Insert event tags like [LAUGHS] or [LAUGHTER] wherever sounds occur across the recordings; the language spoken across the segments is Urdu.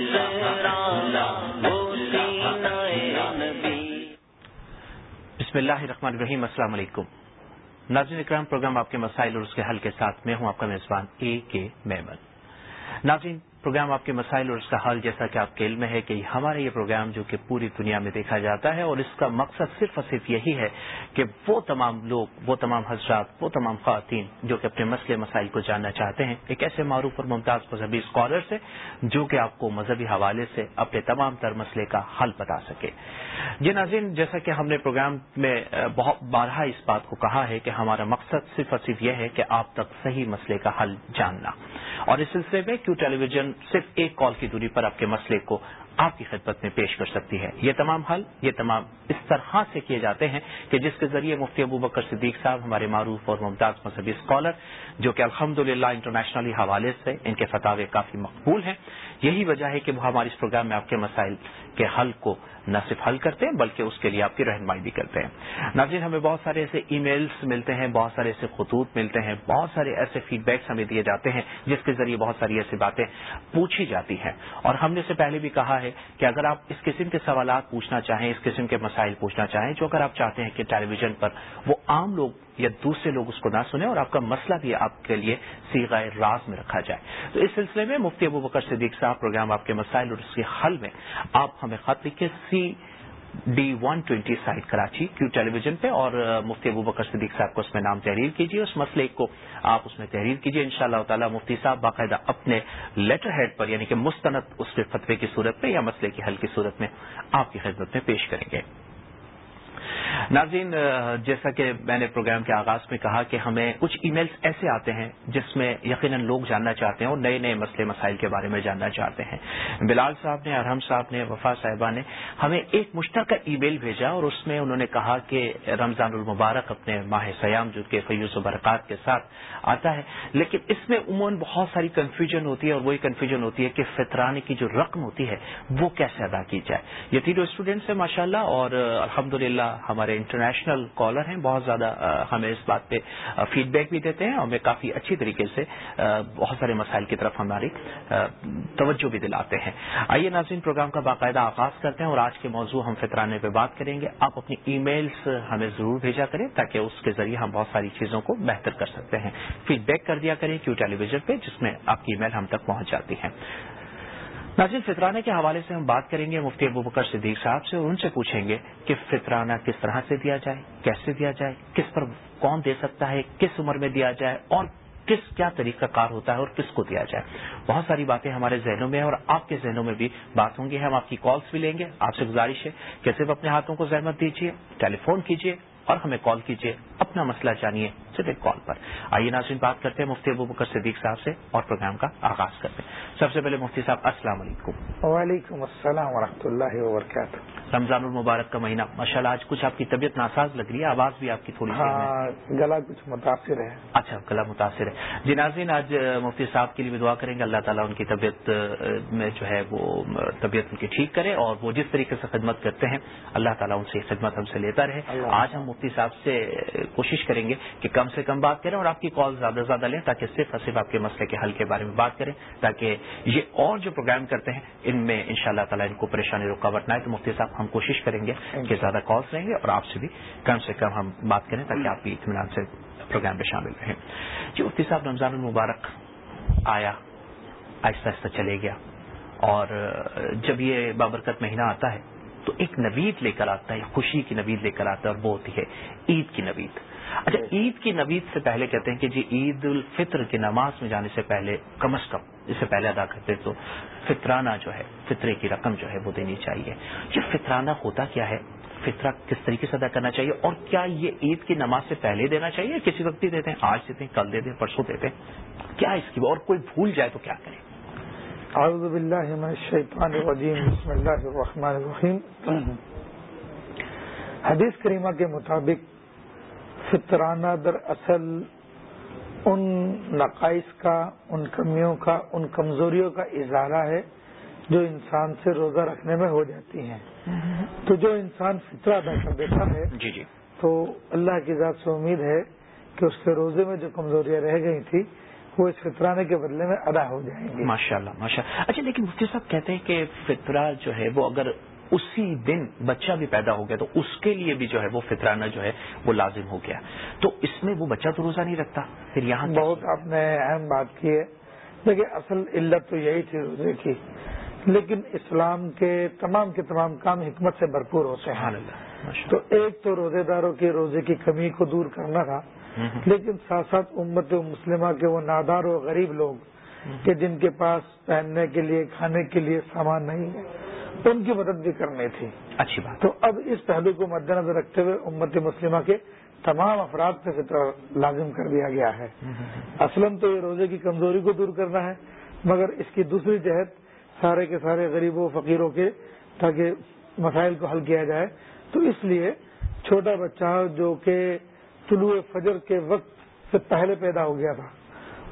بسم اللہ الرحمن الرحیم، السلام علیکم۔ ناظرین اکرام، پروگرام آپ کے مسائل اور اس کے حل کے ساتھ میں ہوں، آپ کا میزبان اے کے میمن ناظرین پروگرام آپ کے مسائل اور اس کا حل جیسا کہ آپ کے علم ہے کہ ہمارا یہ پروگرام جو کہ پوری دنیا میں دیکھا جاتا ہے اور اس کا مقصد صرف اور صرف یہی ہے کہ وہ تمام لوگ، وہ تمام حضرات، وہ تمام خواتین جو کہ اپنے مسئلے، مسائل کو جاننا چاہتے ہیں، ایک ایسے معروف اور ممتاز مذہبی اسکالر سے جو کہ آپ کو مذہبی حوالے سے اپنے تمام تر مسئلے کا حل بتا سکے۔ جی ناظرین، جیسا کہ ہم نے پروگرام میں بہت بارہا اس بات کو کہا ہے کہ ہمارا مقصد صرف اور صرف یہ ہے کہ آپ تک صحیح مسئلے کا حل جاننا۔ اور اس سلسلے میں کیو ٹیلی ویژن صرف ایک کال کی دوری پر آپ کے مسئلے کو آپ کی خدمت میں پیش کر سکتی ہے۔ یہ تمام حل، یہ تمام اس طرح سے کیے جاتے ہیں کہ جس کے ذریعے مفتی ابو بکر صدیق صاحب، ہمارے معروف اور ممتاز مذہبی اسکالر جو کہ الحمد للہ انٹرنیشنلی حوالے سے ان کے فتح کافی مقبول ہیں، یہی وجہ ہے کہ وہ ہمارے اس پروگرام میں آپ کے مسائل کے حل کو نہ صرف حل کرتے ہیں، بلکہ اس کے لیے آپ کی رہنمائی بھی کرتے ہیں۔ ناظرین، ہمیں بہت سارے ایسے ای میلز ملتے ہیں، بہت سارے ایسے خطوط ملتے ہیں، بہت سارے ایسے فیڈ بیکس ہمیں دیے جاتے ہیں، جس کے ذریعے بہت ساری ایسی باتیں پوچھی جاتی ہیں۔ اور ہم نے اسے پہلے بھی کہا ہے کہ اگر آپ اس قسم کے سوالات پوچھنا چاہیں، اس قسم کے مسائل پوچھنا چاہیں، جو اگر آپ چاہتے ہیں کہ ٹیلی ویژن پر وہ عام لوگ یا دوسرے لوگ اس کو نہ سنیں اور آپ کا مسئلہ بھی آپ کے لیے سیگا راز میں رکھا جائے۔ تو اس سلسلے میں مفتی ابو بکر صدیق صاحب پروگرام آپ کے مسائل اور اس کے حل میں آپ ہمیں خط لکھے C D one twenty site Karachi Q television پہ اور مفتی ابو بکر صدیق صاحب کو اس میں نام تحریر کیجیے۔ اس مسئلے کو آپ اس میں تحریر کیجیے۔ ان شاء اللہ تعالیٰ مفتی صاحب باقاعدہ اپنے لیٹر ہیڈ پر یعنی کہ مستند اس کے فتوے کی صورت میں یا مسئلے کی حل کی صورت میں آپ کی خدمت میں پیش کریں گے۔ ناظرین جیسا کہ میں نے پروگرام کے آغاز میں کہا کہ ہمیں کچھ ای میلز ایسے آتے ہیں جس میں یقیناً لوگ جاننا چاہتے ہیں اور نئے نئے مسئلے، مسائل کے بارے میں جاننا چاہتے ہیں۔ بلال صاحب نے، ارحم صاحب نے، وفا صاحبہ نے ہمیں ایک مشترکہ ای میل بھیجا اور اس میں انہوں نے کہا کہ رمضان المبارک اپنے ماہ سیام، جو کہ فیوز و برکات کے ساتھ آتا ہے، لیکن اس میں عموماً بہت ساری کنفیوژن ہوتی ہے اور وہی کنفیوژن ہوتی ہے کہ فطرانے کی جو رقم ہوتی ہے، وہ کیسے ادا کی جائے۔ یہ تینوں اسٹوڈینٹس ہیں ماشاء اللہ اور الحمد ہمارے انٹرنیشنل کالر ہیں، بہت زیادہ ہمیں اس بات پہ فیڈ بیک بھی دیتے ہیں اور ہمیں کافی اچھی طریقے سے بہت سارے مسائل کی طرف ہماری توجہ بھی دلاتے ہیں۔ آئیے ناظرین، پروگرام کا باقاعدہ آغاز کرتے ہیں اور آج کے موضوع ہم فطرانے پہ بات کریں گے۔ آپ اپنی ای میلس ہمیں ضرور بھیجا کریں تاکہ اس کے ذریعے ہم بہت ساری چیزوں کو بہتر کر سکتے ہیں۔ فیڈ بیک کر دیا کریں کیو ٹیلی ویژن پہ، جس میں آپ کی ای میل ہم تک پہنچ جاتی ہے۔ ناظرین فطرانے کے حوالے سے ہم بات کریں گے، مفتی ابو بکر صدیق صاحب سے اور ان سے پوچھیں گے کہ فطرانہ کس طرح سے دیا جائے، کیسے دیا جائے، کس پر کون دے سکتا ہے، کس عمر میں دیا جائے، اور کس کیا طریقہ کار ہوتا ہے اور کس کو دیا جائے۔ بہت ساری باتیں ہمارے ذہنوں میں ہیں اور آپ کے ذہنوں میں بھی بات ہوں گی۔ ہم آپ کی کالس بھی لیں گے۔ آپ سے گزارش ہے کہ صرف اپنے ہاتھوں کو زحمت دیجیے ٹیلی فون کیجیے اور ہمیں کال کیجیے اپنا مسئلہ جانیے۔ صرف ایک کال پر۔ آئیے ناظرین بات کرتے ہیں مفتی ابو بکر صدیق صاحب سے اور پروگرام کا آغاز کرتے ہیں۔ سب سے پہلے مفتی صاحب السلام علیکم۔ وعلیکم السلام ورحمۃ اللہ وبرکاتہ۔ رمضان المبارک کا مہینہ ماشاء اللہ آج کچھ آپ کی طبیعت ناساز لگ رہی ہے آواز بھی آپ کی تھوڑی ہاں گلا کچھ متاثر ہے۔ اچھا گلا متاثر ہے۔ جی ناظرین آج مفتی صاحب کے لیے بھی دعا کریں گے اللہ تعالیٰ ان کی طبیعت میں جو ہے وہ طبیعت ان کی ٹھیک کرے اور وہ جس طریقے سے خدمت کرتے ہیں اللہ تعالیٰ ان سے خدمت ہم سے لیتا رہے۔ آج ہم مفتی صاحب سے کوشش کریں گے کہ کم سے کم بات کریں اور آپ کی کال زیادہ سے زیادہ لیں تاکہ صرف صرف آپ کے مسئلے کے حل کے بارے میں بات کریں تاکہ یہ اور جو پروگرام کرتے ہیں ان میں ان شاء اللہ تعالیٰ ان کو پریشانی رکاوٹ نہ آئے۔ تو مفتی صاحب ہم کوشش کریں گے کہ زیادہ کالس لیں گے اور آپ سے بھی کم سے کم ہم بات کریں تاکہ آپ کی اطمینان سے پروگرام میں شامل رہیں۔ جی مفتی صاحب رمضان المبارک آیا آہستہ آہستہ چلے گیا اور جب یہ بابرکت مہینہ آتا ہے تو ایک نوید لے کر آتا ہے خوشی کی نوید لے کر آتا ہے اور وہ ہوتی ہے عید کی نوید۔ اچھا عید کی نوید سے پہلے کہتے ہیں کہ جی عید الفطر کی نماز میں جانے سے پہلے کم از کم اس سے پہلے ادا کرتے تو فطرانہ جو ہے فطرے کی رقم جو ہے وہ دینی چاہیے۔ یہ فطرانہ ہوتا کیا ہے؟ فطرہ کس طریقے سے ادا کرنا چاہیے؟ اور کیا یہ عید کی نماز سے پہلے دینا چاہیے؟ کسی وقت ہی دیتے ہیں آج دیتے ہیں کل دیتے ہیں پرسوں دیتے ہیں۔ کیا اس کی اور کوئی بھول جائے تو کیا کریں؟ اعوذ باللہ من الشیطان الرجیم بسم اللہ الرحمن الرحیم۔ حدیث کریمہ کے مطابق فطرانہ در اصل ان نقائص کا ان کمیوں کا ان کمزوریوں کا اظہارہ ہے جو انسان سے روزہ رکھنے میں ہو جاتی ہیں۔ تو جو انسان فطرہ ادا کر دیتا ہے جی جی۔ تو اللہ کی ذات سے امید ہے کہ اس کے روزے میں جو کمزوریاں رہ گئی تھی وہ اس فطرانے کے بدلے میں ادا ہو جائیں ماشاء اللہ ماشاء اللہ اچھا لیکن مفتی صاحب کہتے ہیں کہ فطرہ جو ہے وہ اگر اسی دن بچہ بھی پیدا ہو گیا تو اس کے لیے بھی جو ہے وہ فطرانہ جو ہے وہ لازم ہو گیا۔ تو اس میں وہ بچہ تو روزہ نہیں رکھتا پھر یہاں بہت آپ نے اہم بات کی ہے۔ دیکھیے اصل علت تو یہی تھی روزے کی لیکن اسلام کے تمام کے تمام کام حکمت سے بھرپور ہوتے ہیں۔ تو ایک تو روزے داروں کے روزے کی کمی کو دور کرنا تھا لیکن ساتھ ساتھ امت مسلمہ کے وہ نادار و غریب لوگ کہ جن کے پاس پہننے کے لیے کھانے کے لیے سامان نہیں ہے۔ ان کی مدد بھی کرنی تھی۔ اچھی بات۔ تو اب اس پہلو کو مد نظر رکھتے ہوئے امت مسلمہ کے تمام افراد پہ فطر لازم کر دیا گیا ہے۔ اصلاً تو یہ روزے کی کمزوری کو دور کرنا ہے مگر اس کی دوسری جہت سارے کے سارے غریبوں فقیروں کے تاکہ مسائل کو حل کیا جائے۔ تو اس لیے چھوٹا بچہ جو کہ طلوع فجر کے وقت سے پہلے پیدا ہو گیا تھا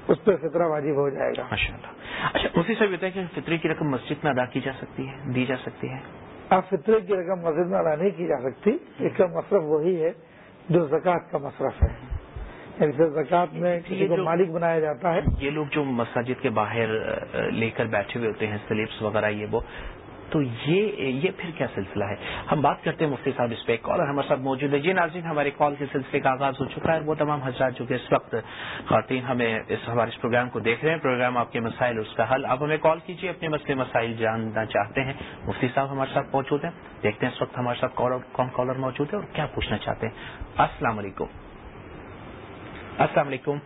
اس پہ فطرہ واجب ہو جائے گا۔ ماشاء اللہ اچھا اسی سے بتائیں کہ فطرے کی رقم مسجد میں ادا کی جا سکتی ہے دی جا سکتی ہے؟ آپ فطرے کی رقم مسجد میں ادا نہیں کی جا سکتی اس کا مصرف وہی ہے جو زکوٰۃ کا مصرف ہے۔ یعنی زکوٰۃ میں کسی کو مالک بنایا جاتا ہے۔ یہ لوگ جو مساجد کے باہر لے کر بیٹھے ہوئے ہوتے ہیں سلیپس وغیرہ یہ وہ تو یہ یہ پھر کیا سلسلہ ہے؟ ہم بات کرتے ہیں مفتی صاحب اس پہ کال اور ہمارے ساتھ موجود ہے جی ناظرین ہمارے کال کے سلسلے کا آغاز ہو چکا ہے وہ تمام حضرات جو کہ اس وقت خواتین ہمیں اس ہمارے اس پروگرام کو دیکھ رہے ہیں پروگرام آپ کے مسائل اس کا حل۔ آپ ہمیں کال کیجیے اپنے مسئلے مسائل جاننا چاہتے ہیں۔ مفتی صاحب ہمارے ساتھ موجود ہیں۔ دیکھتے ہیں اس وقت ہمارے ساتھ کون کالر موجود ہے اور کیا پوچھنا چاہتے ہیں؟ السلام علیکم۔ السلام علیکم۔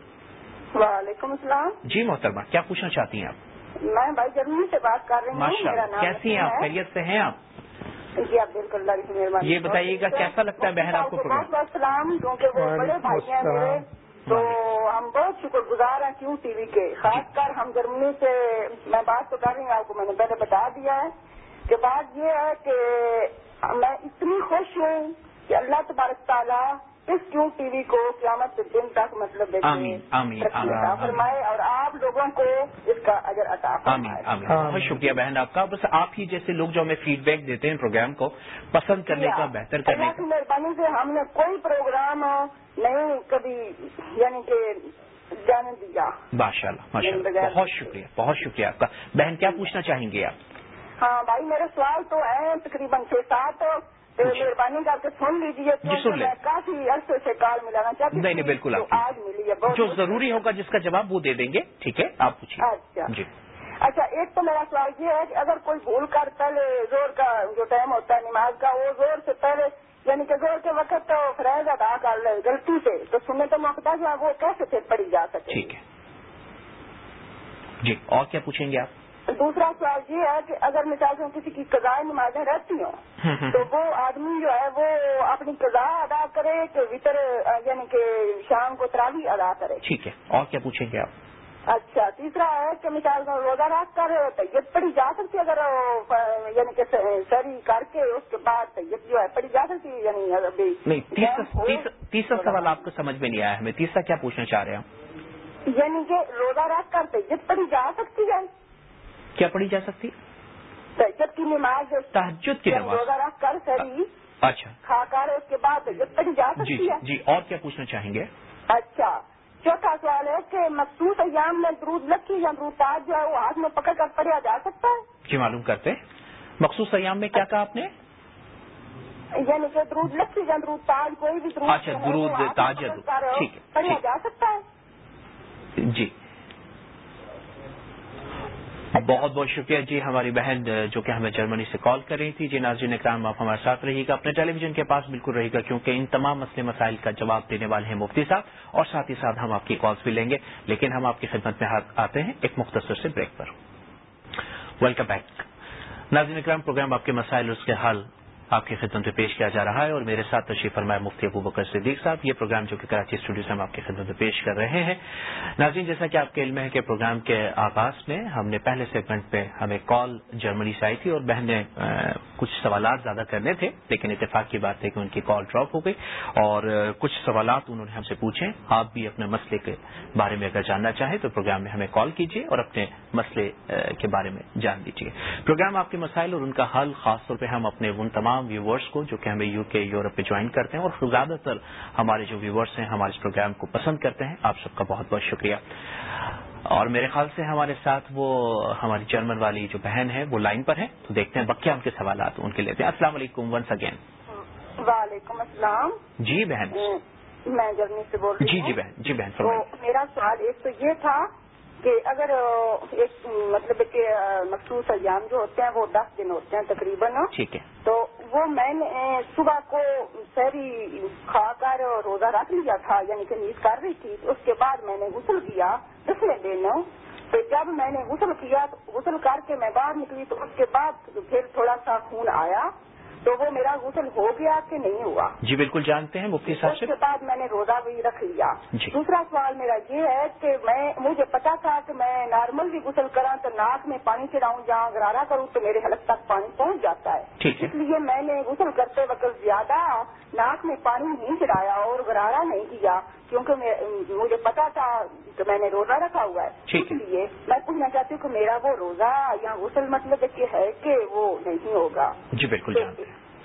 وعلیکم السلام۔ جی محترمہ کیا پوچھنا چاہتی ہیں آپ؟ میں بھائی جرمنی سے بات کر رہی ہوں میرا نام کیسی ہیں آپ؟ خیریت سے ہیں آپ؟ جی آپ بالکل اللہ کی مہربانی یہ بتائیے گا کیسا لگتا ہے بہن آپ کو بہت بہت سلام کیونکہ وہ بڑے بھائی ہیں میرے۔ تو ہم بہت شکر گزار ہیں کیوں ٹی وی کے؟ خاص کر ہم جرمنی سے میں بات تو کر رہی ہوں آپ کو میں نے پہلے بتا دیا ہے کہ بات یہ ہے کہ میں اتنی خوش ہوں کہ اللہ تبارک تعالیٰ اس کیوں ٹی وی کو قیامت کے دن تک مطلب فرمائے اور آپ لوگوں کو اس کا اگر عطا بہت شکریہ بہن آپ کا۔ بس آپ ہی جیسے لوگ جو ہمیں فیڈ بیک دیتے ہیں پروگرام کو پسند کرنے کا بہتر کرنے کی مہربانی سے ہم نے کوئی پروگرام نہیں کبھی یعنی کہ جانے دیا۔ ماشاء اللہ ماشاء اللہ بہت شکریہ بہت شکریہ آپ کا۔ بہن کیا پوچھنا چاہیں گے آپ؟ ہاں بھائی میرے سوال تو ہیں تقریباً چھ سات مہربانی کر کے سن لیجیے جی، کافی عرصے سے کال ملانا چاہتی نہیں نہیں بالکل آج ملی ہے جو ضروری ہوگا جس کا جواب وہ دے دیں گے ٹھیک ہے؟ آپ پوچھیے اچھا۔ جی۔ اچھا ایک تو میرا سوال یہ ہے کہ اگر کوئی بھول کر پہلے زور کا جو ٹائم ہوتا ہے نماز کا وہ زور سے پہلے یعنی کہ زور کے وقت تو فریض ادا کر لے غلطی سے تو سننے تو موقع وہ کیسے پھر پڑی جا سکے؟ ٹھیک ہے۔ جی اور کیا پوچھیں گے آپ؟ دوسرا سوال یہ ہے کہ اگر مثال سے کسی کی قضاء نمازیں رہتی ہوں تو وہ آدمی جو ہے وہ اپنی قضاء ادا کرے کہ وطر یعنی کہ شام کو تراوی ادا کرے۔ ٹھیک ہے اور کیا پوچھیں گے آپ؟ اچھا تیسرا ہے کہ مثال روزہ رات کر طیت پڑی جا سکتی اگر یعنی کہ سری کر کے اس کے بعد طیت جو ہے پڑی جا سکتی یعنی تیسرا سوال آپ کو سمجھ میں نہیں آیا ہمیں۔ تیسرا کیا پوچھنا چاہ رہے ہیں یعنی کہ روزہ رات کر طیت پڑی جا سکتی ہے۔ کیا پڑھی جا سکتی؟ تحجد کی نماز تحجد کی نماز۔ رکھ کر سری اچھا۔ کھا کر اس کے بعد پڑھی جا جی سکتی ہے؟ جی اور کیا پوچھنا چاہیں گے؟ اچھا۔ چوتھا سوال ہے کہ مخصوص ایام میں درود لکی یا درود تاج جو ہے وہ ہاتھ میں پکڑ کر پڑھا جا سکتا ہے؟ جی معلوم کرتے مخصوص ایام میں کیا کہا آپ نے؟ یعنی کہ درود لکی یا درود تاج کوئی بھی درود اچھا درود تاج ٹھیک ہے۔ پڑھا جا سکتا ہے؟ جی۔ بہت بہت شکریہ جی ہماری بہن جو کہ ہمیں جرمنی سے کال کر رہی تھی۔ جی ناظرین اکرام، آپ ہمارے ساتھ رہیے گا۔ اپنے ٹیلی ویژن کے پاس بالکل رہے گا کیونکہ ان تمام مسئلے مسائل کا جواب دینے والے ہیں مفتی صاحب۔ اور ساتھ ہی ساتھ ہم آپ کی کالس بھی لیں گے۔ لیکن ہم آپ کی خدمت میں آتے ہیں ایک مختصر سے بریک پر۔ ویلکم بیک ناظرین اکرام، پروگرام آپ کے مسائل اس کے حل آپ کی خدمت میں پیش کیا جا رہا ہے اور میرے ساتھ تشریف فرمایا مفتی ابو بکر صدیق صاحب، یہ پروگرام جو کہ کراچی اسٹوڈیو سے ہم آپ کی خدمت میں پیش کر رہے ہیں۔ ناظرین، جیسا کہ آپ کے علم ہے کہ پروگرام کے آغاز میں ہم نے پہلے سیگمنٹ پہ ہمیں کال جرمنی سے آئی تھی اور بہن نے کچھ سوالات زیادہ کرنے تھے، لیکن اتفاق کی بات ہے کہ ان کی کال ڈراپ ہو گئی۔ اور کچھ سوالات انہوں نے ہم سے پوچھے آپ بھی اپنے مسئلے کے بارے میں اگر جاننا چاہیں تو پروگرام میں ہمیں کال کیجیے اور اپنے مسئلے کے بارے میں جان دیجیے پروگرام آپ کے مسائل اور ان کا حل خاص طور پہ ہم اپنے ان تمام تمام ویورس کو جو کہ ہمیں یو کے یورپ پہ جوائن کرتے ہیں اور زیادہ تر ہمارے جو ویورس ہیں ہمارے اس پروگرام کو پسند کرتے ہیں آپ سب کا بہت بہت شکریہ۔ اور میرے خیال سے ہمارے ساتھ وہ ہماری جرمن والی جو بہن ہے وہ لائن پر ہے۔ تو دیکھتے ہیں بکیا ان کے سوالات ان کے لیتے ہیں السلام علیکم ونس اگین وعلیکم السلام۔ جی بہن۔ میں جرمنی سے بول رہی جی ہوں۔ جی بہن جی بہن تو میرا سوال ایک تو یہ تھا کہ اگر ایک مطلب کہ مخصوص ایام جو ہوتے ہیں وہ دس دن ہوتے ہیں تقریباً۔ ٹھیک ہے۔ تو وہ میں نے صبح کو سہری کھا کر روزہ رکھ لیا تھا یعنی کہ نیند کر رہی تھی اس کے بعد میں نے غسل کیا پچھلے دن تو جب میں نے غسل کیا غسل کر کے میں باہر نکلی، تو اس کے بعد پھر تھوڑا سا خون آیا۔ تو وہ میرا غسل ہو گیا کہ نہیں ہوا؟ جی بالکل جانتے ہیں مفتی صاحب اس کے بعد میں نے روزہ بھی رکھ لیا۔ جی۔ دوسرا سوال میرا یہ ہے کہ میں مجھے پتا تھا کہ میں نارمل بھی غسل کرا تو ناک میں پانی چڑھاؤں جہاں گرارا کروں تو میرے حلق تک پانی پہنچ جاتا ہے۔ اس لیے میں نے غسل کرتے وقت زیادہ ناک میں پانی نہیں چڑھایا اور گرارا نہیں کیا۔ کیونکہ مجھے پتا تھا کہ میں نے روزہ رکھا ہوا ہے۔ اس لیے میں پوچھنا چاہتی ہوں کہ میرا وہ روزہ یا غسل مطلب کہ ہے کہ وہ نہیں ہوگا؟ جی بالکل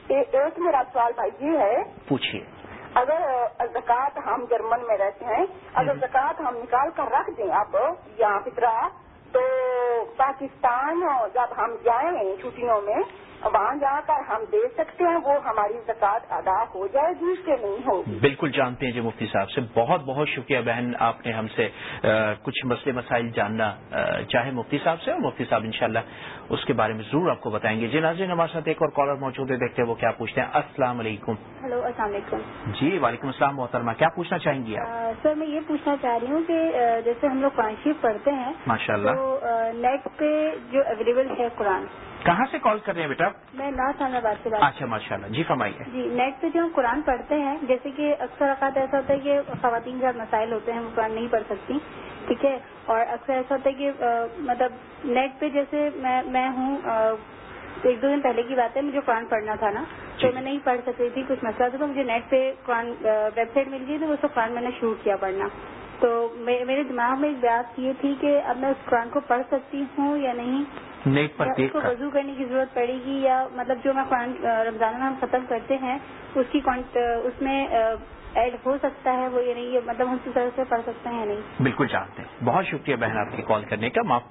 ایک میرا سوال بھائی یہ ہے۔ پوچھیے اگر زکوٰۃ ہم جرمن میں رہتے ہیں اگر زکوٰۃ ہم نکال کر رکھ دیں اب یہاں فطرہ تو پاکستان جب ہم جائیں چھٹیوں میں وہاں جا کر ہم دے سکتے ہیں وہ ہماری زکوٰۃ ادا ہو جائے گی کہ نہیں ہوگی۔ بالکل جانتے ہیں جی مفتی صاحب سے۔ بہت بہت شکریہ بہن آپ نے ہم سے کچھ مسئلے مسائل جاننا چاہے مفتی صاحب سے اور مفتی صاحب انشاءاللہ اس کے بارے میں ضرور آپ کو بتائیں گے۔ جی ناظرین ہمارے ساتھ ایک اور کالر موجود ہے دیکھتے ہیں وہ کیا پوچھتے ہیں۔ السلام علیکم۔ ہلو السلام علیکم۔ جی وعلیکم السلام محترمہ کیا پوچھنا چاہیں گی آپ؟ سر میں یہ پوچھنا چاہ رہی ہوں کہ جیسے ہم لوگ قرآن شریف پڑھتے ہیں ماشاء اللہ تو نیٹ پہ جو اویلیبل ہے قرآن کہاں سے کال کر رہے ہیں بیٹا میں نارتھ حمد آباد سے بات اچھا ماشاء اللہ جی فرمائیے۔ جی نیٹ پہ جو ہم قرآن پڑھتے ہیں جیسے کہ اکثر اوقات ایسا ہوتا ہے کہ خواتین کے مسائل ہوتے ہیں وہ قرآن نہیں پڑھ سکتی ٹھیک ہے؟ اور اکثر ایسا ہوتا ہے کہ مطلب نیٹ پہ جیسے میں میں ہوں ایک دو دن پہلے کی بات ہے مجھے قرآن پڑھنا تھا نا تو میں نہیں پڑھ سکتی تھی کچھ مسئلہ تھا تو مجھے نیٹ پہ قرآن ویب سائٹ مل گئی تو اس کو قرآن میں نے شروع کیا پڑھنا۔ تو میرے دماغ میں ایک بات یہ تھی کہ اب میں اس قرآن کو پڑھ سکتی ہوں یا نہیں نیٹ پر اس کو وضو کرنے کی ضرورت پڑے گی یا مطلب جو میں رمضان میں ہم ختم کرتے ہیں اس کی اس میں ایڈ ہو سکتا ہے، وہ یا نہیں مطلب ہم طرح سے پڑھ سکتے ہیں یا نہیں؟ بالکل جانتے ہیں۔ بہت شکریہ بہن آپ کی کال کرنے کا۔ آپ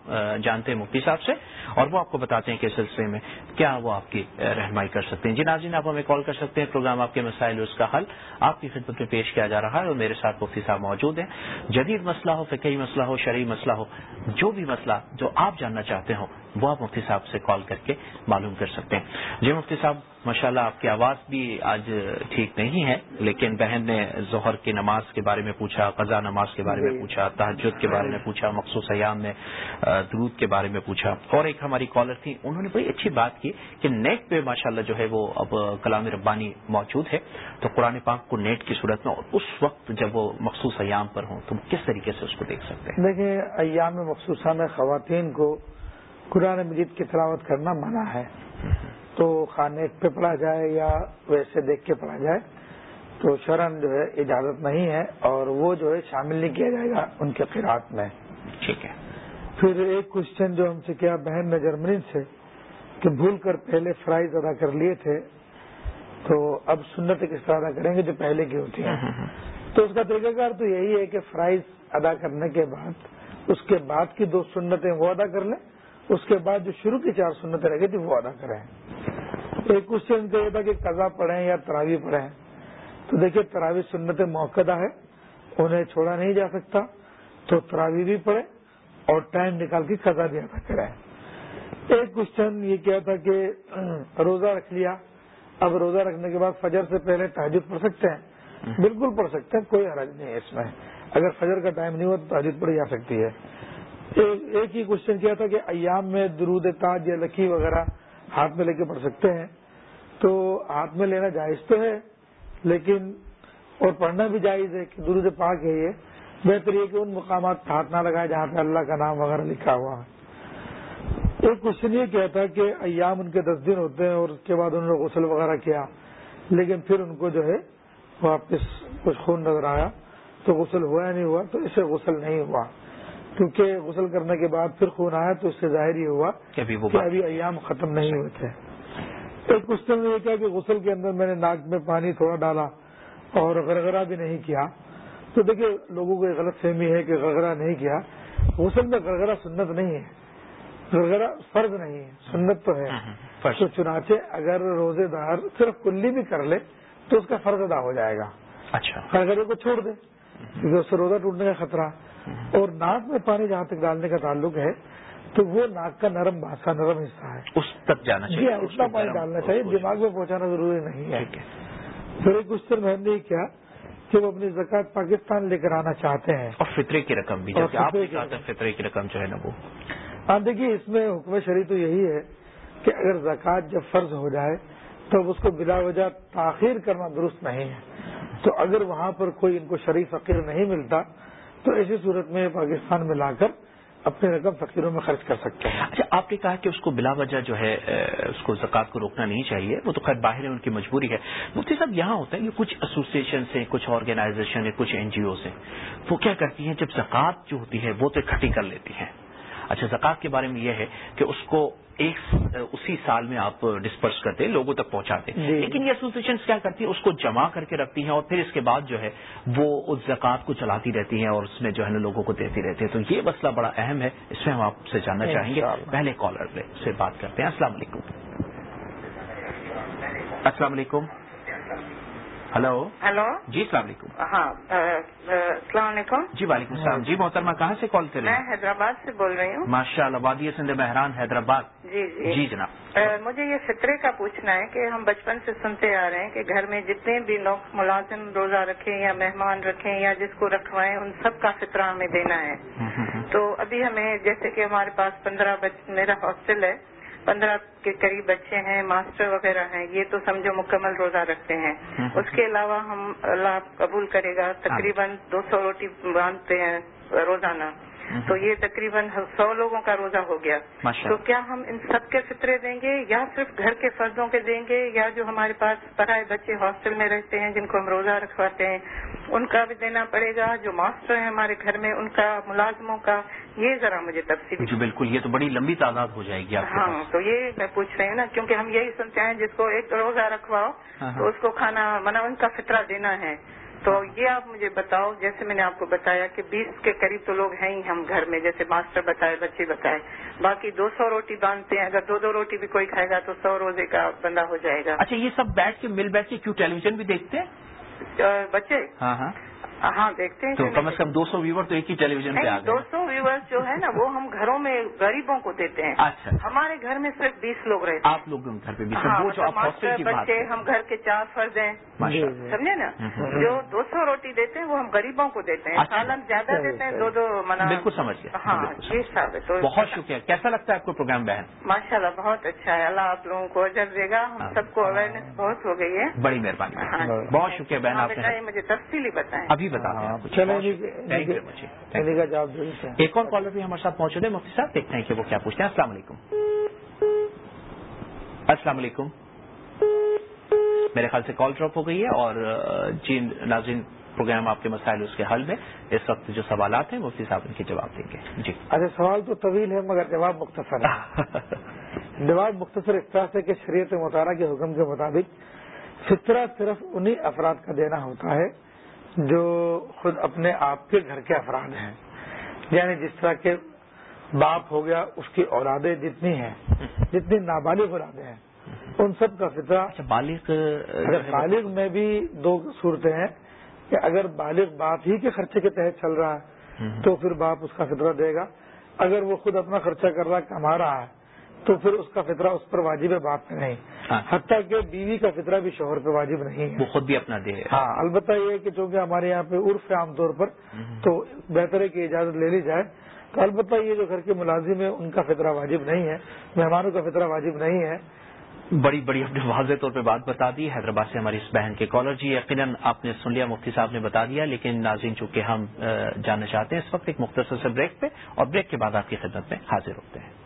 جانتے ہیں مفتی صاحب سے۔ اور وہ آپ کو بتاتے ہیں کہ سلسلے میں کیا وہ آپ کی رہنمائی کر سکتے ہیں۔ جی ناظرین، آپ ہمیں کال کر سکتے ہیں۔ پروگرام آپ کے مسائل اس کا حل آپ کی خدمت میں پیش کیا جا رہا ہے اور میرے ساتھ مفتی صاحب موجود ہیں۔ جدید مسئلہ ہو، فقہی مسئلہ ہو، شرعی مسئلہ ہو، جو بھی مسئلہ جو آپ جاننا چاہتے ہوں، وہ آپ مفتی صاحب سے کال کر کے معلوم کر سکتے ہیں۔ جی مفتی صاحب، ماشاءاللہ آپ کی آواز بھی آج ٹھیک نہیں ہے، لیکن بہن نے ظہر کی نماز کے بارے میں پوچھا قضا نماز کے بارے میں پوچھا تحجد کے بارے میں پوچھا مخصوص ایام نے درود کے بارے میں پوچھا۔ اور ایک ہماری کالر تھی انہوں نے بڑی اچھی بات کی کہ نیٹ پہ ماشاءاللہ جو ہے وہ اب کلام ربانی موجود ہے۔ تو قرآن پاک کو نیٹ کی صورت میں اور اس وقت جب وہ مخصوص ایام پر ہوں تو کس طریقے سے اس کو دیکھ سکتے ہیں؟ دیکھیں ایام مخصوصہ میں خواتین کو قرآن مجید کی تلاوت کرنا منع ہے۔ تو خانے پہ پڑھا جائے یا ویسے دیکھ کے پڑھا جائے تو شرن جو ہے اجازت نہیں ہے اور وہ جو ہے شامل نہیں کیا جائے گا ان کے قرآت میں۔ ٹھیک ہے۔ پھر ایک کوشچن جو ہم سے کیا بہن نے جرمنی سے کہ بھول کر پہلے فرائض ادا کر لیے تھے تو اب سنت کس طرح ادا کریں گے جو پہلے کی ہوتی ہیں۔ تو اس کا طریقہ کار تو یہی ہے کہ فرائض ادا کرنے کے بعد اس کے بعد کی دو سنتیں وہ ادا کر لیں اس کے بعد جو شروع کی چار سنتیں رہ گئی تھی وہ ادا کریں۔ ایک کوشچن یہ تھا کہ قضا پڑھیں یا تراوی پڑھیں۔ تو دیکھیے، تراوی سنت موقع ہے، انہیں چھوڑا نہیں جا سکتا، تو تراوی بھی پڑھے اور ٹائم نکال کے قضا بھی ادا کریں۔ ایک کوشچن یہ کیا تھا کہ روزہ رکھ لیا۔ اب روزہ رکھنے کے بعد فجر سے پہلے تحجد پڑھ سکتے ہیں۔ بالکل پڑھ سکتے ہیں، کوئی حرج نہیں ہے اس میں۔ اگر فجر کا ٹائم نہیں ہوا تو تحجد پڑھی جا سکتی ہے۔ ایک ہی کوشچن کیا تھا کہ ایام میں درود تاج یا لکی وغیرہ ہاتھ میں لے کے پڑھ سکتے ہیں۔ تو ہاتھ میں لینا جائز تو ہے لیکن اور پڑھنا بھی جائز ہے کہ درود پاک ہے یہ۔ بہتر یہ کہ ان مقامات ہاتھ نہ لگائے جہاں پہ اللہ کا نام وغیرہ لکھا ہوا ہے۔ ایک کوشچن یہ کیا تھا کہ ایام ان کے دس دن ہوتے ہیں اور اس کے بعد انہوں نے غسل وغیرہ کیا لیکن پھر ان کو جو ہے واپس کچھ خون نظر آیا۔ تو غسل ہوا یا نہیں ہوا؟ تو اسے غسل نہیں ہوا۔ کیونکہ غسل کرنے کے بعد پھر خون آیا تو اس سے ظاہر ہی ہوا کہ ابھی ایام ختم نہیں ہوئے تھے۔ ایک کوشچن نے یہ کیا کہ غسل کے اندر میں نے ناک میں پانی تھوڑا ڈالا اور غرغرہ بھی نہیں کیا۔ تو دیکھیے لوگوں کو یہ غلط فہمی ہے کہ غرغرہ نہیں کیا۔ غسل میں غرغرہ سنت نہیں ہے۔ غرغرہ فرض نہیں ہے۔ سنت تو ہے۔ تو چنانچہ اگر روزے دار صرف کلی بھی کر لے تو اس کا فرض ادا ہو جائے گا۔ اچھا۔ غرغرے کو چھوڑ دے۔ کیونکہ اس سے روزہ ٹوٹنے کا خطرہ۔ اور ناک میں پانی جہاں تک ڈالنے کا تعلق ہے تو وہ ناک کا نرم باسا نرم حصہ ہے۔ اس تک جانا جی ہاں اتنا پانی ڈالنا چاہیے دماغ میں پہنچانا ضروری نہیں ہے۔ پھر ایک کوشچن میں نے کیا کہ وہ اپنی زکات پاکستان لے کر آنا چاہتے ہیں۔ اور فطرے کی رقم بھی جیسے آپ نے کہا تھا فطرے کی رقم جو ہے نا وہ۔ ہاں دیکھیے اس میں حکم شریع تو یہی ہے کہ اگر زکوٰۃ جب فرض ہو جائے تو اس کو بلا وجہ تاخیر کرنا درست نہیں ہے۔ تو اگر وہاں پر کوئی ان کو شریف فقیر نہیں ملتا تو ایسی صورت میں پاکستان میں لا کر اپنے رقم فقیروں میں خرچ کر سکتے ہیں۔ اچھا آپ نے کہا کہ اس کو بلا وجہ جو ہے اس کو زکوٰۃ کو روکنا نہیں چاہیے۔ وہ تو خیر باہر ہے، ان کی مجبوری ہے۔ مفتی صاحب، یہاں ہوتا ہے کہ کچھ ایسوسیشن ہیں، کچھ آرگنائزیشن ہیں، کچھ این جی اوز ہیں۔ وہ کیا کرتی ہیں؟ جب زکوٰۃ جو ہوتی ہے، وہ تو اکٹھی کر لیتی ہیں۔ اچھا زکوٰۃ کے بارے میں یہ ہے کہ اس کو ایک اسی سال میں آپ ڈسپرس کرتے ہیں لوگوں تک پہنچاتے ہیں۔ جی۔ لیکن یہ ایسوسیشن کیا کرتی ہیں؟ اس کو جمع کر کے رکھتی ہیں اور پھر اس کے بعد جو ہے وہ اس زکوٰۃ کو چلاتی رہتی ہیں اور اس میں جو ہے نا لوگوں کو دیتی رہتی ہے تو یہ مسئلہ بڑا اہم ہے اس میں ہم آپ سے جاننا چاہیں گے۔ پہلے کالر سے بات کرتے ہیں۔ السلام علیکم۔ السلام علیکم۔ ہلو ہلو جی السلام علیکم۔ ہاں السلام علیکم۔ جی وعلیکم السلام۔ جی محترمہ کہاں سے کال کر رہے ہیں؟ میں حیدرآباد سے بول رہی ہوں۔ ماشاء اللہ وادی سندھ مہران حیدرآباد۔ جی جی۔ جی جناب۔ مجھے یہ فطرے کا پوچھنا ہے کہ ہم بچپن سے سنتے آ رہے ہیں کہ گھر میں جتنے بھی لوگ ملازم روزہ رکھیں یا مہمان رکھیں یا جس کو رکھوائیں ان سب کا فطرہ ہمیں دینا ہے۔ تو ابھی ہمیں جیسے کہ ہمارے پاس پندرہ میرا ہاسٹل ہے۔ پندرہ کے قریب بچے ہیں ماسٹر وغیرہ ہیں یہ تو سمجھو مکمل روزہ رکھتے ہیں۔ اس کے علاوہ ہم اللہ قبول کرے گا تقریباً دو سو روٹی باندھتے ہیں روزانہ۔ تو یہ تقریباً سو لوگوں کا روزہ ہو گیا۔ تو کیا ہم ان سب کے فطرے دیں گے یا صرف گھر کے فرضوں کے دیں گے یا جو ہمارے پاس پڑھائے بچے ہاسٹل میں رہتے ہیں جن کو ہم روزہ رکھواتے ہیں ان کا بھی دینا پڑے گا۔ جو ماسٹر ہیں ہمارے گھر میں ان کا ملازموں کا یہ ذرا مجھے تفصیل جی بالکل یہ تو بڑی لمبی تعداد ہو جائے گی ہاں تو یہ میں پوچھ رہی ہوں نا کیونکہ ہم یہی سنتے ہیں جس کو ایک روزہ رکھواؤ ہاں، ہاں۔ تو اس کو کھانا منا ان کا فطرہ دینا ہے۔ تو یہ آپ مجھے بتاؤ جیسے میں نے آپ کو بتایا کہ بیس کے قریب تو لوگ ہیں ہی ہم گھر میں جیسے ماسٹر بتائے بچے بتائے۔ باقی دو سو روٹی باندھتے ہیں اگر دو دو روٹی بھی کوئی کھائے گا تو سو روزے کا بندہ ہو جائے گا۔ اچھا یہ سب بیٹھ کے مل بیٹھ کے کیوں ٹیلی ویژن بھی دیکھتے ہیں؟ بچے۔ ہاں ہاں۔ ہاں دیکھتے ہیں تو کم از کم دو سو ویور تو ایک ہی ٹیلی ویژن پہ دو سو ویور جو ہے نا وہ ہم گھروں میں غریبوں کو دیتے ہیں۔ اچھا ہمارے گھر میں صرف بیس لوگ رہتے ہیں۔ آپ لوگ گھر پہ ہاں، مطلب بچے ہم گھر کے چار فرض ہیں۔ سمجھے نا؟ جو دو سو روٹی دیتے ہیں وہ ہم غریبوں کو دیتے ہیں۔ اچھا۔ سالن زیادہ دیتے ہیں دو دو منا۔ بالکل سمجھ گیا ہاں جی صاحب تو بہت شکریہ۔ کیسا لگتا ہے آپ کو پروگرام بہن؟ ماشاء اللہ بہت اچھا ہے۔ اللہ آپ لوگوں کو اجر دے گا۔ ہم ہاں۔ سب کو اویئرنیس بہت ہو گئی ہے۔ بڑی مہربانی۔ ہاں۔ جی۔ بہت شکریہ بہن آپ نے مجھے تفصیلی بتائیں۔ ابھی بتا ایک اور کالر بھی ہمارے ساتھ موجود ہے مفتی صاحب دیکھتے ہیں کہ وہ کیا پوچھتے ہیں۔ السلام علیکم۔ السلام علیکم۔ میرے خیال سے کال ڈراپ ہو گئی ہے اور جی ناظرین پروگرام آپ کے مسائل اس کے حل میں۔ اس وقت جو سوالات ہیں مفتی صاحب ان کے جواب دیں گے۔ جی۔ اچھا سوال تو طویل ہے مگر جواب مختصر ہے۔ [LAUGHS] جواب مختصر اس طرح سے کہ شریعت مطالعہ کے حکم کے مطابق فطرہ صرف انہی افراد کا دینا ہوتا ہے جو خود اپنے آپ کے گھر کے افراد ہیں۔ یعنی جس طرح کے باپ ہو گیا اس کی اولادیں جتنی ہیں جتنی نابالغ اولادیں ہیں ان سب کا فطرہ اچھا، بالغ بالغ میں بھی دو صورتیں ہیں کہ اگر بالغ باپ ہی کے خرچے کے تحت چل رہا ہے تو پھر باپ اس کا فطرہ دے گا۔ اگر وہ خود اپنا خرچہ کر رہا کما رہا ہے تو پھر اس کا فطرہ اس پر واجب ہے باپ پہ نہیں۔ ہاں۔ حتیٰ کہ بیوی کا فطرہ بھی شوہر پہ واجب نہیں ہے۔ وہ خود بھی اپنا دے ہاں البتہ یہ کہ چونکہ ہمارے یہاں پہ عرف ہے عام طور پر تو بہتر ہے کہ اجازت لے لی جائے۔ تو البتہ یہ جو گھر کے ملازم ہیں ان کا فطرہ واجب نہیں ہے مہمانوں کا فطرہ واجب نہیں ہے۔ بڑی بڑی اپنے واضح طور پہ بات بتا دی۔ حیدرآباد سے ہماری اس بہن کے کالر جی یقیناً آپ نے سن لیا مفتی صاحب نے بتا دیا لیکن ناظرین چونکہ ہم جاننا چاہتے ہیں اس وقت ایک مختصر سے بریک پہ اور بریک کے بعد آپ کی خدمت میں حاضر ہوتے ہیں۔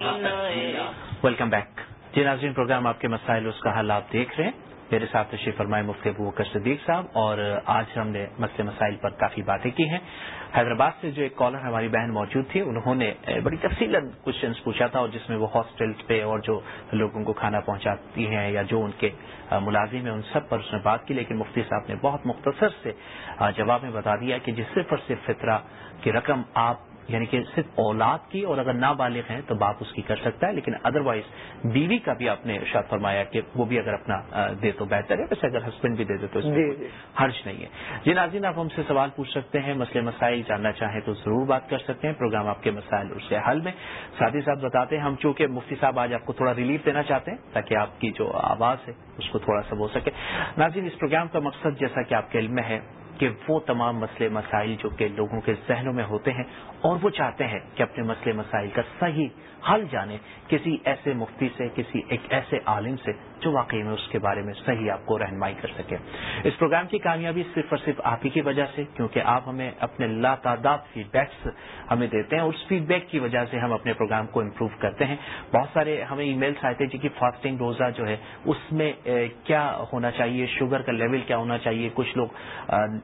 ویلکم بیک جی ناظرین پروگرام آپ کے مسائل اس کا حل آپ دیکھ رہے ہیں۔ میرے ساتھ تشریف فرمائے مفتی ابو بکر صدیق صاحب اور آج ہم نے مسئلے مسائل پر کافی باتیں کی ہیں۔ حیدرآباد سے جو ایک کالر ہماری بہن موجود تھی انہوں نے بڑی تفصیل کوشچنس پوچھا تھا اور جس میں وہ ہاسٹل پہ اور جو لوگوں کو کھانا پہنچاتی ہیں یا جو ان کے ملازم ہیں ان سب پر اس نے بات کی۔ لیکن مفتی صاحب نے بہت مختصر سے جواب میں بتا دیا کہ جس صرف اور صرف فطرہ کی رقم آپ یعنی کہ صرف اولاد کی اور اگر نابالغ ہیں تو باپ اس کی کر سکتا ہے لیکن ادروائز بیوی کا بھی آپ نے ارشاد فرمایا کہ وہ بھی اگر اپنا دے تو بہتر ہے ویسے اگر ہسبینڈ بھی دے دے تو اس میں جی، جی۔ حرج نہیں ہے۔ جی ناظرین آپ ہم سے سوال پوچھ سکتے ہیں مسئلے مسائل جاننا چاہیں تو ضرور بات کر سکتے ہیں۔ پروگرام آپ کے مسائل اس کے حل میں۔ ساتھ ہی ساتھ بتاتے ہیں ہم چونکہ مفتی صاحب آج آپ کو تھوڑا ریلیف دینا چاہتے ہیں تاکہ آپ کی جو آواز ہے اس کو تھوڑا سا ہو سکے۔ ناظرین اس پروگرام کا مقصد جیسا کہ آپ کے علم میں ہے کہ وہ تمام مسئلے مسائل جو کہ لوگوں کے ذہنوں میں ہوتے ہیں اور وہ چاہتے ہیں کہ اپنے مسئلے مسائل کا صحیح حل جانے کسی ایسے مفتی سے، کسی ایک ایسے عالم سے جو واقعی میں اس کے بارے میں صحیح آپ کو رہنمائی کر سکے۔ اس پروگرام کی کامیابی صرف اور صرف آپ ہی کی وجہ سے، کیونکہ آپ ہمیں اپنے لاتعداد فیڈ بیکس ہمیں دیتے ہیں اور اس فیڈ بیک کی وجہ سے ہم اپنے پروگرام کو امپروو کرتے ہیں۔ بہت سارے ہمیں ای میلس آئے تھے جی کہ فاسٹنگ روزہ جو ہے، اس میں کیا ہونا چاہیے؟ شوگر کا لیول کیا ہونا چاہیے؟ کچھ لوگ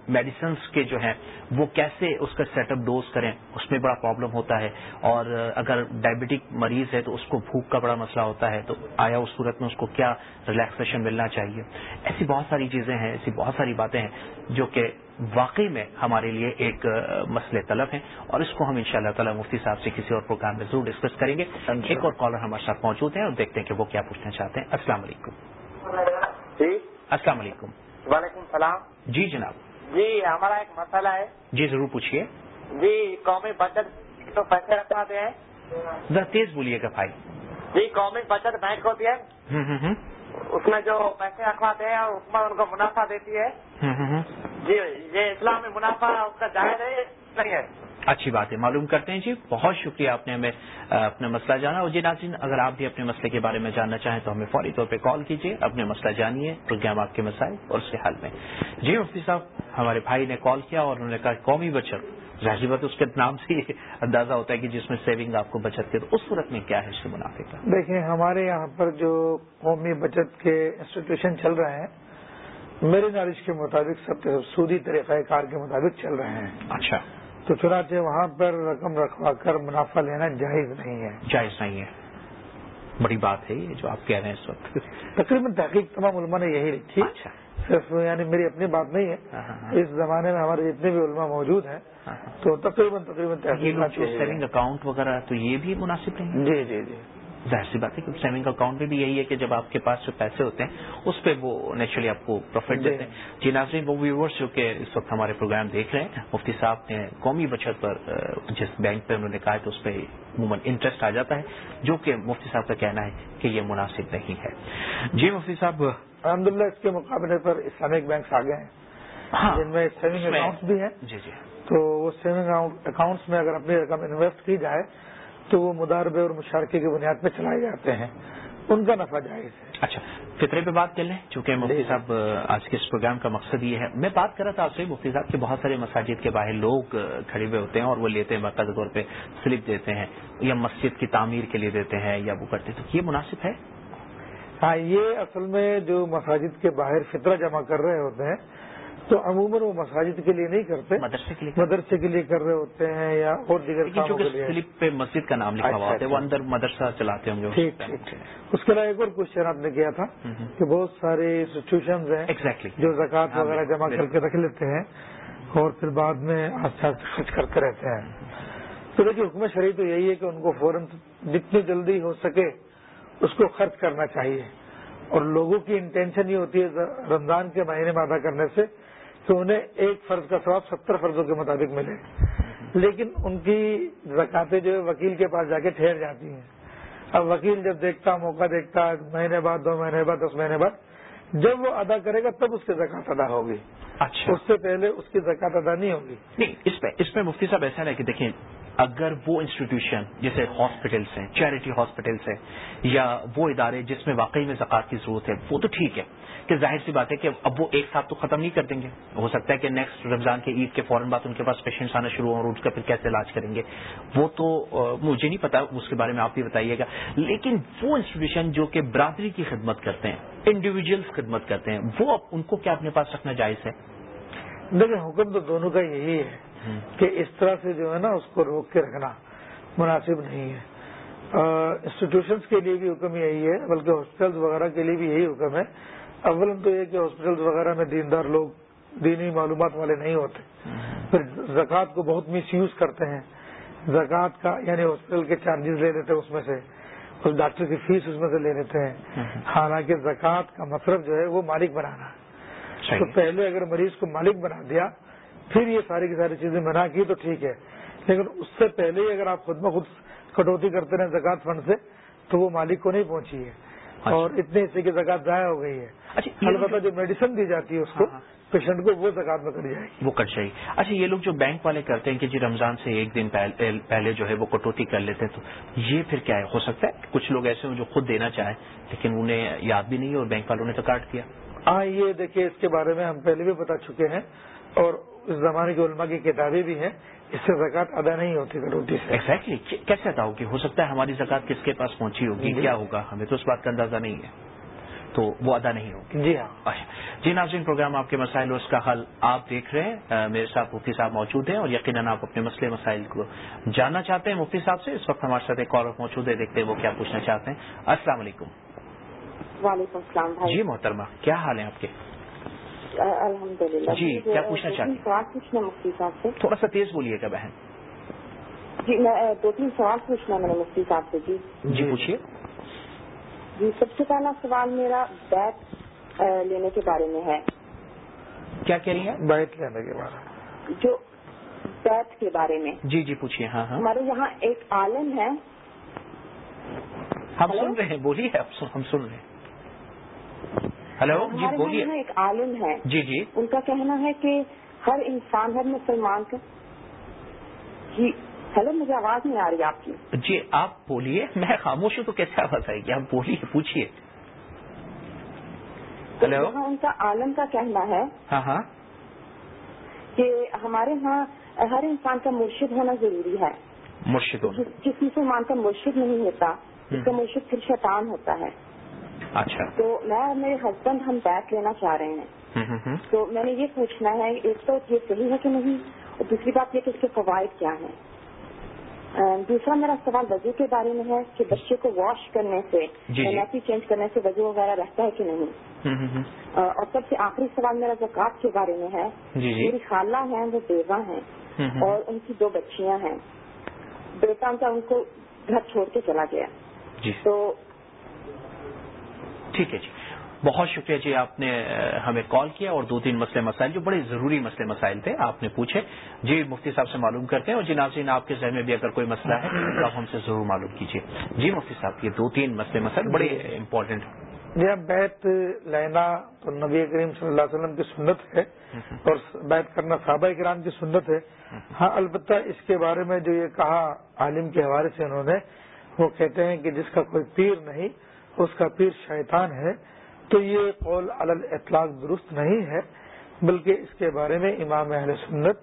میڈیسنس کے جو ہیں، وہ کیسے اس کا سیٹ اپ ڈوز کریں؟ اس میں بڑا پرابلم ہوتا ہے۔ اور اگر ڈائبٹک مریض ہے تو اس کو بھوک کا بڑا مسئلہ ہوتا ہے۔ تو آیا اس صورت میں اس کو کیا ریلیکسیشن ملنا چاہیے۔ ایسی بہت ساری چیزیں ہیں ایسی بہت ساری باتیں ہیں جو کہ واقعی میں ہمارے لیے ایک مسئلہ طلب ہے اور اس کو ہم ان شاء اللہ تعالیٰ مفتی صاحب سے کسی اور پروگرام میں ضرور ڈسکس کریں گے۔ ایک اور کالر ہمارے ساتھ موجود ہیں اور دیکھتے ہیں کہ وہ کیا پوچھنا چاہتے ہیں۔ السلام علیکم۔ جی۔ السلام علیکم۔ وعلیکم السلام۔ جی جناب۔ جی ہمارا ایک مسئلہ ہے۔ جی ضرور پوچھیے جی قومی بچت تو پیسے رکھواتے ہیں۔ ذرا تیز بولیے گا بھائی۔ جی قومی بچت بینک ہوتی ہے۔ اس میں جو پیسے رکھواتے ہیں اس میں ان کو منافع دیتی ہے۔ جی یہ اسلام میں منافع اس کا جائز ہے نہیں ہے۔ اچھی بات ہے معلوم کرتے ہیں۔ جی بہت شکریہ آپ نے ہمیں اپنا مسئلہ جانا۔ اور جی ناظرین اگر آپ بھی اپنے مسئلے کے بارے میں جاننا چاہیں تو ہمیں فوری طور پہ کال کیجیے اپنے مسئلہ جانیے پروگرام آپ کے مسائل اور اس کے حل میں۔ جی مفتی صاحب ہمارے بھائی نے کال کیا اور انہوں نے کہا قومی بچت۔ ظاہر بات اس کے نام سے اندازہ ہوتا ہے کہ جس میں سیونگ آپ کو بچت کے تو اس صورت میں کیا ہے اس کے منافع کا؟ دیکھیں ہمارے یہاں پر جو قومی بچت کے انسٹیٹیوشن چل رہے ہیں میرے نالج کے مطابق سب سودی طریقہ کار کے مطابق چل رہے ہیں۔ اچھا۔ تو چنانچہ وہاں پر رقم رکھوا کر منافع لینا جائز نہیں ہے۔ جائز نہیں ہے۔ بڑی بات ہے یہ جو آپ کہہ رہے ہیں اس وقت۔ تقریباً تحقیق تمام علماء نے یہی لکھی۔ اچھا۔ صرف یعنی میری اپنی بات نہیں ہے ہاں، ہاں، ہاں۔ اس زمانے میں ہمارے جتنے بھی علماء موجود ہیں تو تقریباً تقریباً سیونگ اکاؤنٹ وغیرہ تو یہ بھی مناسب نہیں جی جی جی۔ ظاہر سی بات ہے کہ سیونگ اکاؤنٹ میں بھی یہی ہے کہ جب آپ کے پاس جو پیسے ہوتے ہیں اس پہ وہ نیچرلی آپ کو پروفٹ جی۔ دیتے ہیں۔ جی ناظرین وہ ویورس جو کہ اس وقت ہمارے پروگرام دیکھ رہے ہیں مفتی صاحب نے قومی بچت پر جس بینک پہ انہوں نے کہا تو اس پہ عموماً انٹرسٹ آ جاتا ہے جو کہ مفتی صاحب کا کہنا ہے کہ یہ مناسب نہیں ہے۔ جی مفتی صاحب الحمد للہ اس کے مقابلے پر اسلامک بینکس آ گئے ہیں۔ ہاں، جن میں سیونگ اکاؤنٹس بھی ہیں۔ جی جی۔ تو وہ سیونگ اکاؤنٹس میں اگر اپنی رقم انویسٹ کی جائے تو وہ مداربے اور مشارکے کی بنیاد پہ چلائے جاتے ہیں۔ ان کا نفع جائز ہے۔ اچھا فطرے پہ بات کر لیں۔ چونکہ مفتی جی۔ صاحب آج کے اس پروگرام کا مقصد یہ ہے۔ میں بات کر رہا تھا آپ سے مفتی صاحب کے بہت سارے مساجد کے باہر لوگ کھڑے ہوئے ہوتے ہیں اور وہ لیتے ہیں باقاعدہ طور پہ سلپ دیتے ہیں یا مسجد کی تعمیر کے لیے دیتے ہیں یا وہ کرتے ہیں۔ تو یہ مناسب ہے؟ ہاں یہ اصل میں جو مساجد کے باہر فطرہ جمع کر رہے ہوتے ہیں تو عموماً وہ مساجد کے لیے نہیں کرتے مدرسے کے لیے مدرسے کے لیے کر رہے ہوتے ہیں یا اور دیگر سلپ پہ مسجد کا نام لکھا ہوا ہوتا ہے وہ اندر مدرسہ چلاتے ہوں گے۔ ٹھیک اس کے علاوہ ایک اور کوشچن آپ نے کیا تھا کہ بہت سارے انسٹیٹیوشن ہیں جو زکوٰۃ ہاں، وغیرہ جمع کر کے رکھ لیتے ہیں اور پھر بعد میں آستے خرچ کرتے رہتے ہیں۔ تو دیکھیے حکومت شریف تو یہی ہے کہ ان کو فوراً جتنی جلدی ہو سکے اس کو خرچ کرنا چاہیے۔ اور لوگوں کی انٹینشن یہ ہوتی ہے رمضان کے مہینے میں ادا کرنے سے کہ انہیں ایک فرض کا ثواب ستر فرضوں کے مطابق ملے۔ لیکن ان کی زکاتیں جو ہے وکیل کے پاس جا کے ٹھہر جاتی ہیں۔ اب وکیل جب دیکھتا موقع دیکھتا مہینے بعد دو مہینے بعد دس مہینے بعد جب وہ ادا کرے گا تب اس کی زکات ادا ہوگی۔ اچھا۔ اس سے پہلے اس کی زکات ادا نہیں ہوگی۔ نہیں اس پہ اس میں مفتی صاحب ایسا ہے کہ دیکھیں اگر وہ انسٹیٹیوشن جیسے ہاسپٹلس ہیں چیریٹی ہاسپٹلس ہیں، یا وہ ادارے جس میں واقعی میں زکات کی ضرورت ہے، وہ تو ٹھیک ہے۔ کہ ظاہر سی بات ہے کہ اب وہ ایک ساتھ تو ختم نہیں کر دیں گے۔ ہو سکتا ہے کہ نیکسٹ رمضان کے عید کے فوراً بعد ان کے پاس پیشنٹس آنا شروع ہوں اور اس کا پھر کیسے علاج کریں گے۔ وہ تو مجھے نہیں پتا، اس کے بارے میں آپ بھی بتائیے گا۔ لیکن وہ انسٹیٹیوشن جو کہ برادری کی خدمت کرتے ہیں انڈیویجلس خدمت کرتے ہیں، وہ ان کو کیا اپنے پاس رکھنا جائز ہے؟ دیکھیں، حکم تو دونوں کا یہی ہے۔ کہ اس طرح سے جو ہے نا اس کو روک کے رکھنا مناسب نہیں ہے۔ انسٹیٹیوشنس کے لیے بھی حکم یہی ہے بلکہ ہاسپٹلس وغیرہ کے لیے بھی یہی حکم ہے۔ اول تو یہ کہ ہاسپٹلس وغیرہ میں دیندار لوگ دینی معلومات والے نہیں ہوتے۔ پھر زکوٰۃ کو بہت مس یوز کرتے ہیں۔ زکوٰۃ کا یعنی ہاسپٹل کے چارجز لے لیتے ہیں اس میں سے۔ اس ڈاکٹر کی فیس اس میں سے لے لیتے ہیں۔ حالانکہ زکوٰۃ کا مطلب جو ہے وہ مالک بنانا۔ ہے تو پہلے اگر مریض کو مالک بنا دیا پھر یہ ساری کی ساری چیزیں بنا کی تو ٹھیک ہے۔ لیکن اس سے پہلے ہی اگر آپ خود بخود کٹوتی کرتے رہے زکات فنڈ سے تو وہ مالک کو نہیں پہنچی ہے۔ اچھا۔ اور اتنے حصے کی زکات ضائع ہو گئی ہے۔ اچھا البتہ جو میڈیسن دی جاتی ہے اس کو پیشنٹ ہاں، ہاں۔ کو وہ زکات میں کر جائے گی۔ وہ کٹ جائے گی۔ اچھا یہ لوگ جو بینک والے کرتے ہیں کہ جی رمضان سے ایک دن پہلے جو ہے وہ کٹوتی کر لیتے ہیں تو یہ پھر کیا ہے؟ ہو سکتا ہے کچھ لوگ ایسے ہیں جو خود دینا چاہیں لیکن انہیں یاد بھی نہیں اور بینک والوں نے تو کاٹ دیا۔ ہاں یہ دیکھیے اس کے بارے میں ہم پہلے بھی بتا چکے ہیں اور اس زمانے کے علماء کی کتابیں بھی ہیں اس سے زکات ادا نہیں ہوتی کروٹی سے۔ ایگزیکٹلی کیسے ادا ہوگی؟ ہو سکتا ہے ہماری زکات کس کے پاس پہنچی ہوگی؟ جی۔ کیا ہوگا؟ ہمیں تو اس بات کا اندازہ نہیں ہے۔ تو وہ ادا نہیں ہوگی۔ جی ہاں۔ اچھا۔ جی ناظرین پروگرام آپ کے مسائل اور اس کا حل آپ دیکھ رہے ہیں۔ میرے ساتھ مفتی صاحب موجود ہیں اور یقیناً آپ اپنے مسئلے مسائل کو جاننا چاہتے ہیں۔ مفتی صاحب سے اس وقت ہمارے ساتھ ایک کالر موجود ہے دیکھتے ہیں وہ کیا پوچھنا چاہتے ہیں۔ السلام علیکم۔ وعلیکم السلام جی محترمہ کیا حال ہے آپ کے؟ الحمد للہ جی کیا پوچھنا چاہتے ہیں؟ سوال پوچھنا مفتی صاحب سے۔ تھوڑا سا تیز بولیے گا بہن۔ جی میں دو تین سوال پوچھنا میں نے مفتی صاحب سے جی۔ جی پوچھیے۔ جی سب سے پہلا سوال میرا بیت لینے کے بارے میں ہے۔ کیا کہہ رہی ہیں؟ بیت لینے کے بارے میں۔ جو بیت کے بارے میں۔ جی جی پوچھیے۔ ہاں ہاں۔ ہمارے یہاں ایک عالم ہے۔ ہم سن رہے ہیں بولیے ہم سن رہے ہیں۔ ہلو جی بولیے۔ ایک عالم ہے۔ جی جی۔ ان کا کہنا ہے کہ ہر انسان ہر مسلمان کا جی ہلو مجھے آواز نہیں آ رہی آپ کی۔ جی آپ بولیے۔ میں خاموش ہوں تو کیسے آواز آئے گی؟ آپ بولیے پوچھیے۔ ہلو ان کا عالم کا کہنا ہے ہاں ہاں۔ کہ ہمارے ہاں ہر انسان کا مرشد ہونا ضروری ہے۔ مرشد جس مسلمان کا مرشد نہیں ہوتا اس کا مرشد پھر شیطان ہوتا ہے۔ اچھا۔ تو میں اور میرے ہسبینڈ ہم بیٹ لینا چاہ رہے ہیں۔ تو میں نے یہ پوچھنا ہے ایک تو یہ صحیح ہے کہ نہیں؟ اور دوسری بات یہ کہ اس کے فوائد کیا ہیں۔ دوسرا میرا سوال وضو کے بارے میں ہے کہ بچے کو واش کرنے سے نیپی جی، جی۔ چینج کرنے سے وضو وغیرہ رہتا ہے کہ نہیں؟ اور سب سے آخری سوال میرا زکات کے بارے میں ہے۔ جی، میری خالہ ہیں وہ بیوہ ہیں۔ اور ان کی دو بچیاں ہیں۔ بیٹا ان کا ان کو گھر چھوڑ کے چلا گیا۔ تو ٹھیک ہے جی۔ بہت شکریہ جی آپ نے ہمیں کال کیا اور دو تین مسئلے مسائل جو بڑے ضروری مسئلے مسائل تھے، آپ نے پوچھے۔ جی مفتی صاحب سے معلوم کرتے ہیں اور جی ناظرین آپ کے ذہن میں بھی اگر کوئی مسئلہ ہے تو آپ ہم سے ضرور معلوم کیجیے۔ جی مفتی صاحب، یہ دو تین مسئلے مسائل بڑے امپورٹنٹ جی اب بیت لینا تو نبی کریم صلی اللہ علیہ وسلم کی سنت ہے اور بیت کرنا صحابہ کرام کی سنت ہے۔ ہاں البتہ اس کے بارے میں جو یہ کہا عالم کے حوالے سے انہوں نے، وہ کہتے ہیں کہ جس کا کوئی پیر نہیں اس کا پیر شیطان ہے تو یہ قول علل اطلاق درست نہیں ہے بلکہ اس کے بارے میں امام اہل سنت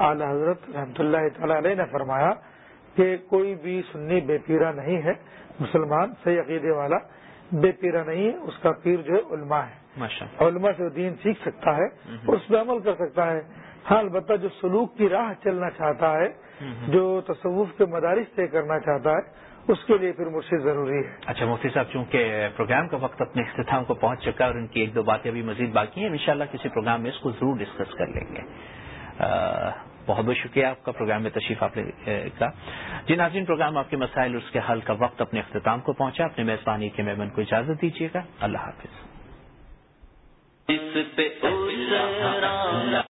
اعلی حضرت رحمۃ اللہ تعالی علیہ نے فرمایا کہ کوئی بھی سنی بے پیرا نہیں ہے مسلمان صحیح عقیدے والا بے پیرا نہیں ہے اس کا پیر جو ہے علماء ہے۔ علماء سے دین سیکھ سکتا ہے اور اس پہ عمل کر سکتا ہے۔ ہاں البتہ جو سلوک کی راہ چلنا چاہتا ہے جو تصوف کے مدارس طے کرنا چاہتا ہے اس کے لیے پھر مرشد ضروری ہے۔ اچھا مفتی صاحب چونکہ پروگرام کا وقت اپنے اختتام کو پہنچ چکا ہے اور ان کی ایک دو باتیں ابھی مزید باقی ہیں انشاءاللہ کسی پروگرام میں اس کو ضرور ڈسکس کر لیں گے۔ بہت بہت شکریہ آپ کا پروگرام میں تشریف آپ کا۔ جی ناظرین پروگرام آپ کے مسائل اس کے حل کا وقت اپنے اختتام کو پہنچا۔ اپنے میزبانی کے مہمان کو اجازت دیجیے گا۔ اللہ حافظ۔